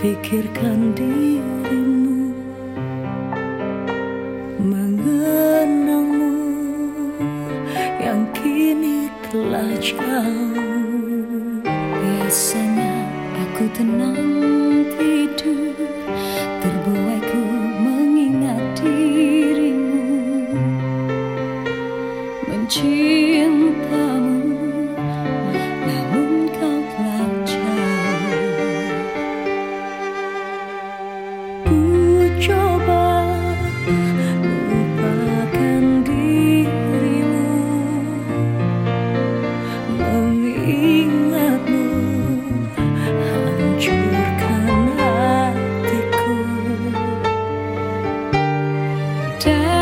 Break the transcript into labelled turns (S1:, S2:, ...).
S1: pikirkan dirimu Mengenangmu yang kini telah jauh.
S2: Biasanya aku tenang down